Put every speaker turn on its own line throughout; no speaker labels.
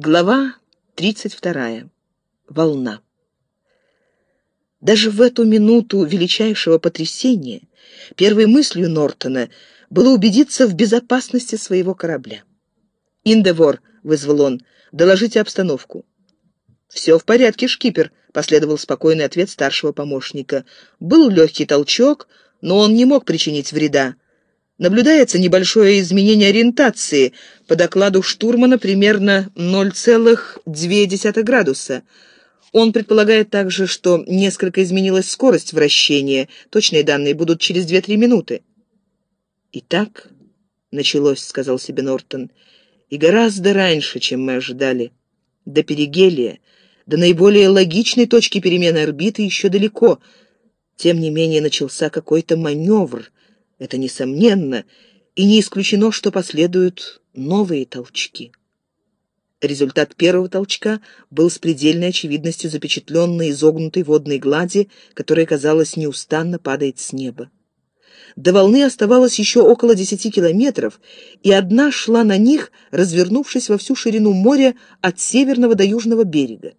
Глава 32. Волна. Даже в эту минуту величайшего потрясения первой мыслью Нортона было убедиться в безопасности своего корабля. «Индевор», — вызвал он, — «доложите обстановку». «Все в порядке, шкипер», — последовал спокойный ответ старшего помощника. «Был легкий толчок, но он не мог причинить вреда. Наблюдается небольшое изменение ориентации. По докладу штурмана примерно 0,2 градуса. Он предполагает также, что несколько изменилась скорость вращения. Точные данные будут через 2-3 минуты. «Итак, началось», — сказал себе Нортон, — «и гораздо раньше, чем мы ожидали. До перигелия, до наиболее логичной точки перемены орбиты еще далеко. Тем не менее начался какой-то маневр» Это несомненно, и не исключено, что последуют новые толчки. Результат первого толчка был с предельной очевидностью запечатлен на изогнутой водной глади, которая, казалось, неустанно падает с неба. До волны оставалось еще около десяти километров, и одна шла на них, развернувшись во всю ширину моря от северного до южного берега.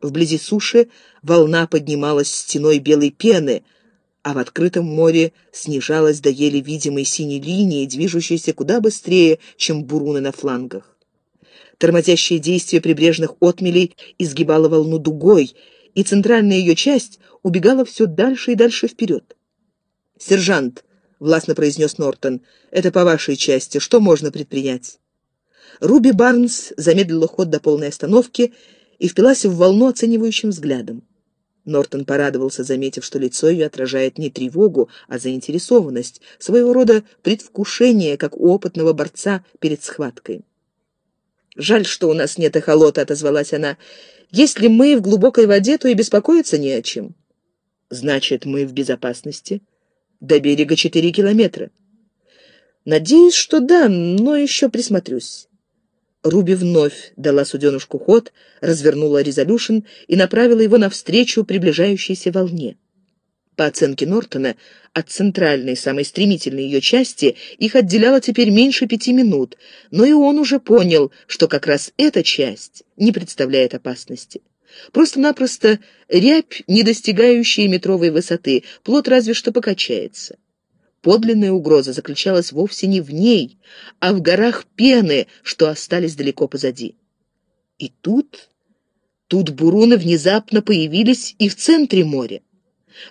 Вблизи суши волна поднималась стеной белой пены — а в открытом море снижалась до еле видимой синей линии, движущейся куда быстрее, чем буруны на флангах. Тормозящее действие прибрежных отмелей изгибало волну дугой, и центральная ее часть убегала все дальше и дальше вперед. «Сержант», — властно произнес Нортон, — «это по вашей части. Что можно предпринять?» Руби Барнс замедлила ход до полной остановки и впилась в волну оценивающим взглядом. Нортон порадовался, заметив, что лицо ее отражает не тревогу, а заинтересованность, своего рода предвкушение, как у опытного борца перед схваткой. «Жаль, что у нас нет эхолота», — отозвалась она. «Если мы в глубокой воде, то и беспокоиться не о чем». «Значит, мы в безопасности?» «До берега четыре километра». «Надеюсь, что да, но еще присмотрюсь». Руби вновь дала суденушку ход, развернула резолюшн и направила его навстречу приближающейся волне. По оценке Нортона, от центральной, самой стремительной ее части их отделяло теперь меньше пяти минут, но и он уже понял, что как раз эта часть не представляет опасности. Просто-напросто рябь, не достигающая метровой высоты, плод разве что покачается. Подлинная угроза заключалась вовсе не в ней, а в горах пены, что остались далеко позади. И тут, тут буруны внезапно появились и в центре моря.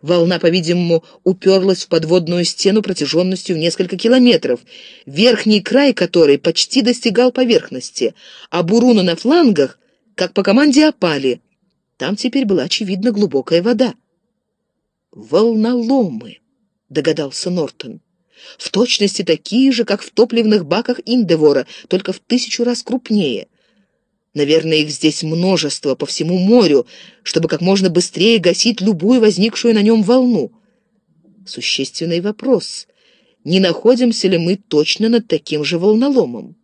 Волна, по-видимому, уперлась в подводную стену протяженностью в несколько километров, верхний край которой почти достигал поверхности, а буруны на флангах, как по команде, опали. Там теперь была, очевидно, глубокая вода. Волноломы. — догадался Нортон. «В точности такие же, как в топливных баках Индевора, только в тысячу раз крупнее. Наверное, их здесь множество по всему морю, чтобы как можно быстрее гасить любую возникшую на нем волну. Существенный вопрос. Не находимся ли мы точно над таким же волноломом?»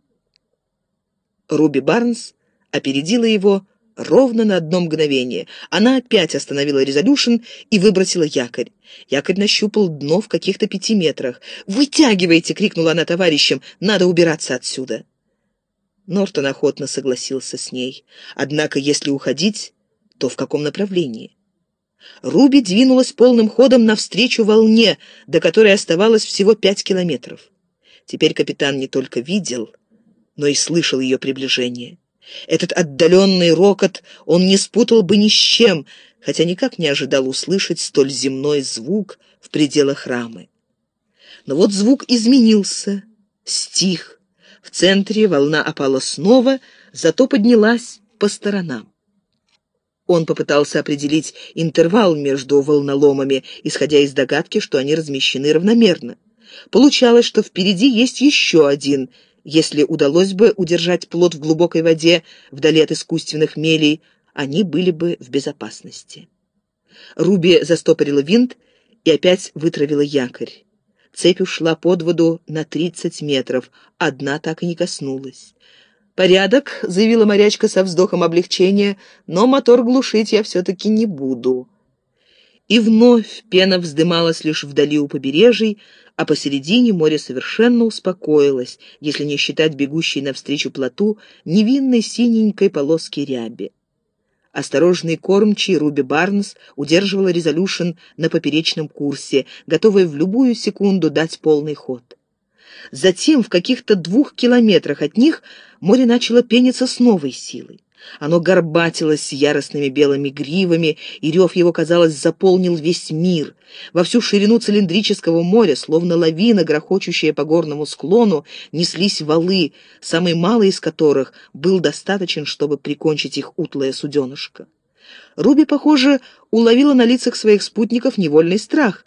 Руби Барнс опередила его ровно на одно мгновение. Она опять остановила резолюшн и выбросила якорь. Якорь нащупал дно в каких-то пяти метрах. «Вытягивайте!» — крикнула она товарищам. «Надо убираться отсюда!» Нортон охотно согласился с ней. Однако, если уходить, то в каком направлении? Руби двинулась полным ходом навстречу волне, до которой оставалось всего пять километров. Теперь капитан не только видел, но и слышал ее приближение. Этот отдаленный рокот он не спутал бы ни с чем, хотя никак не ожидал услышать столь земной звук в пределах рамы. Но вот звук изменился, стих. В центре волна опала снова, зато поднялась по сторонам. Он попытался определить интервал между волноломами, исходя из догадки, что они размещены равномерно. Получалось, что впереди есть еще один — если удалось бы удержать плод в глубокой воде, вдали от искусственных мелей, они были бы в безопасности. Руби застопорила винт и опять вытравила якорь. Цепь ушла под воду на 30 метров, одна так и не коснулась. «Порядок», — заявила морячка со вздохом облегчения, «но мотор глушить я все-таки не буду». И вновь пена вздымалась лишь вдали у побережий, а посередине море совершенно успокоилось, если не считать бегущей навстречу плоту невинной синенькой полоски ряби. Осторожный кормчий Руби Барнс удерживала «Резолюшн» на поперечном курсе, готовая в любую секунду дать полный ход. Затем, в каких-то двух километрах от них, море начало пениться с новой силой. Оно горбатилось яростными белыми гривами, и рев его, казалось, заполнил весь мир. Во всю ширину цилиндрического моря, словно лавина, грохочущая по горному склону, неслись валы, самый малый из которых был достаточен, чтобы прикончить их утлое суденышко. Руби, похоже, уловила на лицах своих спутников невольный страх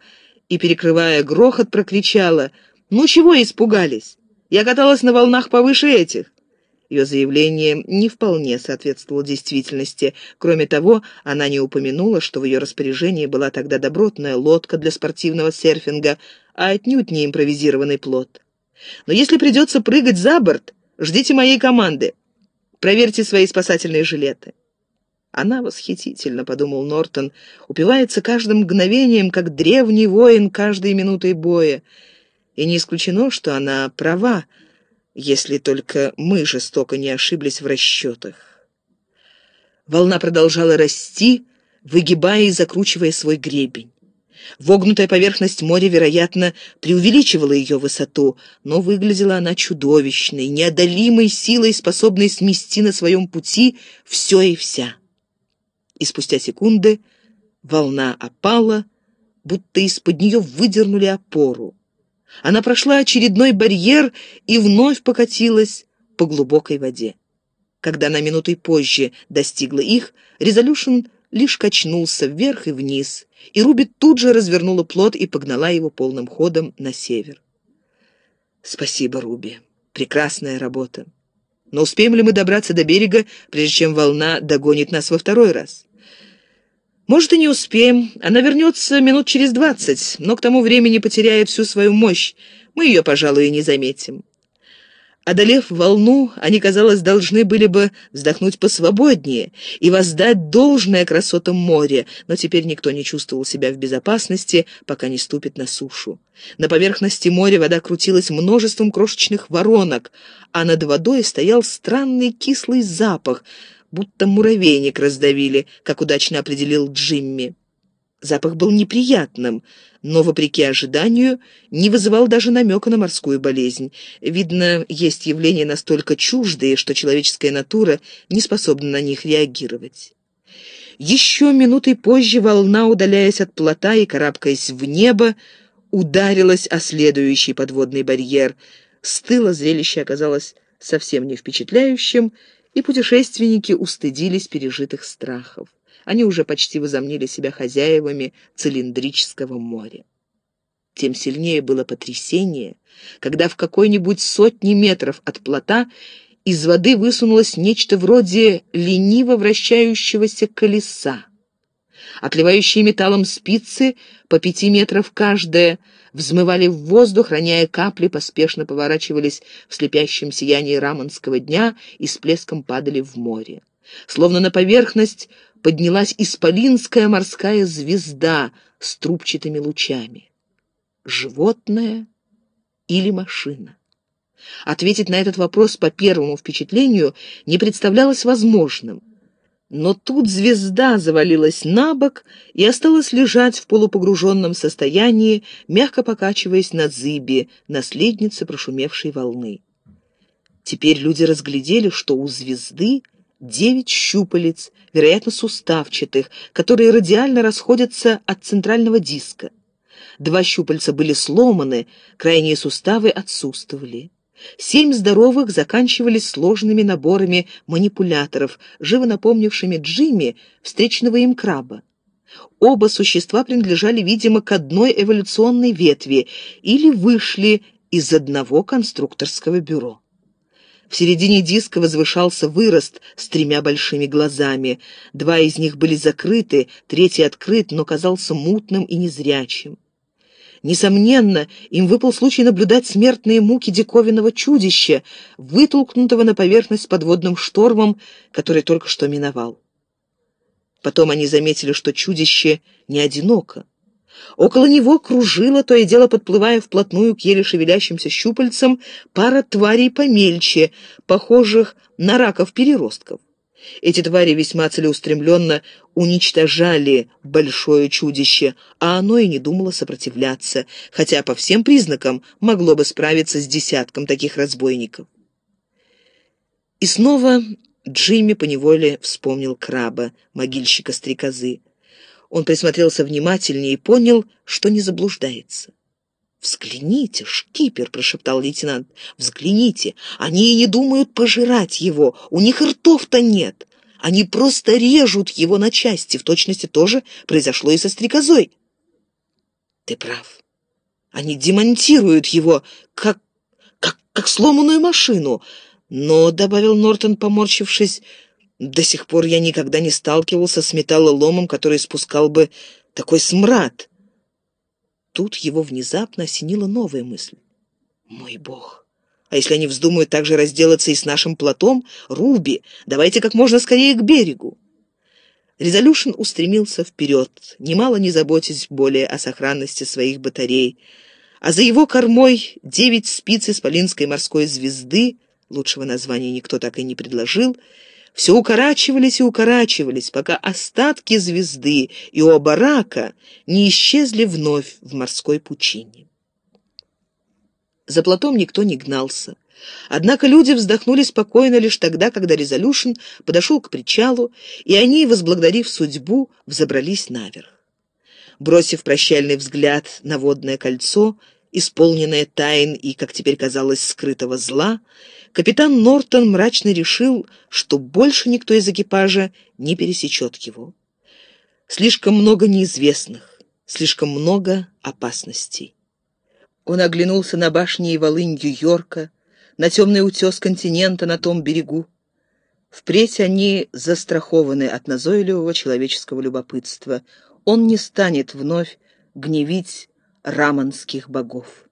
и, перекрывая грохот, прокричала «Ну чего испугались? Я каталась на волнах повыше этих». Ее заявление не вполне соответствовало действительности. Кроме того, она не упомянула, что в ее распоряжении была тогда добротная лодка для спортивного серфинга, а отнюдь не импровизированный плот. «Но если придется прыгать за борт, ждите моей команды. Проверьте свои спасательные жилеты». «Она восхитительно», — подумал Нортон, — «упивается каждым мгновением, как древний воин каждой минутой боя. И не исключено, что она права, — если только мы жестоко не ошиблись в расчетах. Волна продолжала расти, выгибая и закручивая свой гребень. Вогнутая поверхность моря, вероятно, преувеличивала ее высоту, но выглядела она чудовищной, неодолимой силой, способной смести на своем пути все и вся. И спустя секунды волна опала, будто из-под нее выдернули опору. Она прошла очередной барьер и вновь покатилась по глубокой воде. Когда на минутой позже достигла их, Резолюшн лишь качнулся вверх и вниз, и Руби тут же развернула плот и погнала его полным ходом на север. «Спасибо, Руби. Прекрасная работа. Но успеем ли мы добраться до берега, прежде чем волна догонит нас во второй раз?» Может, и не успеем. Она вернется минут через двадцать, но к тому времени потеряет всю свою мощь. Мы ее, пожалуй, и не заметим. Одолев волну, они, казалось, должны были бы вздохнуть посвободнее и воздать должное красотам моря, но теперь никто не чувствовал себя в безопасности, пока не ступит на сушу. На поверхности моря вода крутилась множеством крошечных воронок, а над водой стоял странный кислый запах — будто муравейник раздавили, как удачно определил Джимми. Запах был неприятным, но, вопреки ожиданию, не вызывал даже намека на морскую болезнь. Видно, есть явления настолько чуждые, что человеческая натура не способна на них реагировать. Еще минутой позже волна, удаляясь от плота и карабкаясь в небо, ударилась о следующий подводный барьер. С тыла зрелище оказалось совсем не впечатляющим, и путешественники устыдились пережитых страхов. Они уже почти возомнили себя хозяевами цилиндрического моря. Тем сильнее было потрясение, когда в какой-нибудь сотни метров от плота из воды высунулось нечто вроде лениво вращающегося колеса. Отливающие металлом спицы по пяти метров каждая взмывали в воздух, роняя капли, поспешно поворачивались в слепящем сиянии рамонского дня и с плеском падали в море. Словно на поверхность поднялась исполинская морская звезда с трубчатыми лучами. Животное или машина? Ответить на этот вопрос по первому впечатлению не представлялось возможным. Но тут звезда завалилась на бок и осталась лежать в полупогруженном состоянии, мягко покачиваясь на зыбе, наследнице прошумевшей волны. Теперь люди разглядели, что у звезды девять щупалец, вероятно, суставчатых, которые радиально расходятся от центрального диска. Два щупальца были сломаны, крайние суставы отсутствовали. Семь здоровых заканчивались сложными наборами манипуляторов, живо напомнившими Джимми встречного им краба. Оба существа принадлежали, видимо, к одной эволюционной ветви или вышли из одного конструкторского бюро. В середине диска возвышался вырост с тремя большими глазами. Два из них были закрыты, третий открыт, но казался мутным и незрячим. Несомненно, им выпал случай наблюдать смертные муки диковинного чудища, вытолкнутого на поверхность подводным штормом, который только что миновал. Потом они заметили, что чудище не одиноко. Около него кружила, то и дело подплывая вплотную к еле шевелящимся щупальцам, пара тварей помельче, похожих на раков-переростков. Эти твари весьма целеустремленно уничтожали большое чудище, а оно и не думало сопротивляться, хотя по всем признакам могло бы справиться с десятком таких разбойников. И снова Джимми поневоле вспомнил краба, могильщика-стрекозы. Он присмотрелся внимательнее и понял, что не заблуждается. «Взгляните, шкипер!» — прошептал лейтенант. «Взгляните! Они и не думают пожирать его! У них ртов-то нет! Они просто режут его на части! В точности тоже произошло и со стрекозой!» «Ты прав. Они демонтируют его, как, как, как сломанную машину. Но, — добавил Нортон, поморщившись, — до сих пор я никогда не сталкивался с металлоломом, который спускал бы такой смрад». Тут его внезапно осенила новая мысль. «Мой бог! А если они вздумают также разделаться и с нашим плотом? Руби, давайте как можно скорее к берегу!» Резолюшн устремился вперед, немало не заботясь более о сохранности своих батарей, а за его кормой девять спиц исполинской морской звезды, лучшего названия никто так и не предложил, все укорачивались и укорачивались, пока остатки звезды и оба рака не исчезли вновь в морской пучине. За плотом никто не гнался. Однако люди вздохнули спокойно лишь тогда, когда Резолюшн подошел к причалу, и они, возблагодарив судьбу, взобрались наверх. Бросив прощальный взгляд на водное кольцо, исполненное тайн и, как теперь казалось, скрытого зла, капитан Нортон мрачно решил, что больше никто из экипажа не пересечет его. Слишком много неизвестных, слишком много опасностей. Он оглянулся на башни и валы Нью-Йорка, на темный утес континента на том берегу. Впредь они застрахованы от назойливого человеческого любопытства. Он не станет вновь гневить раманских богов.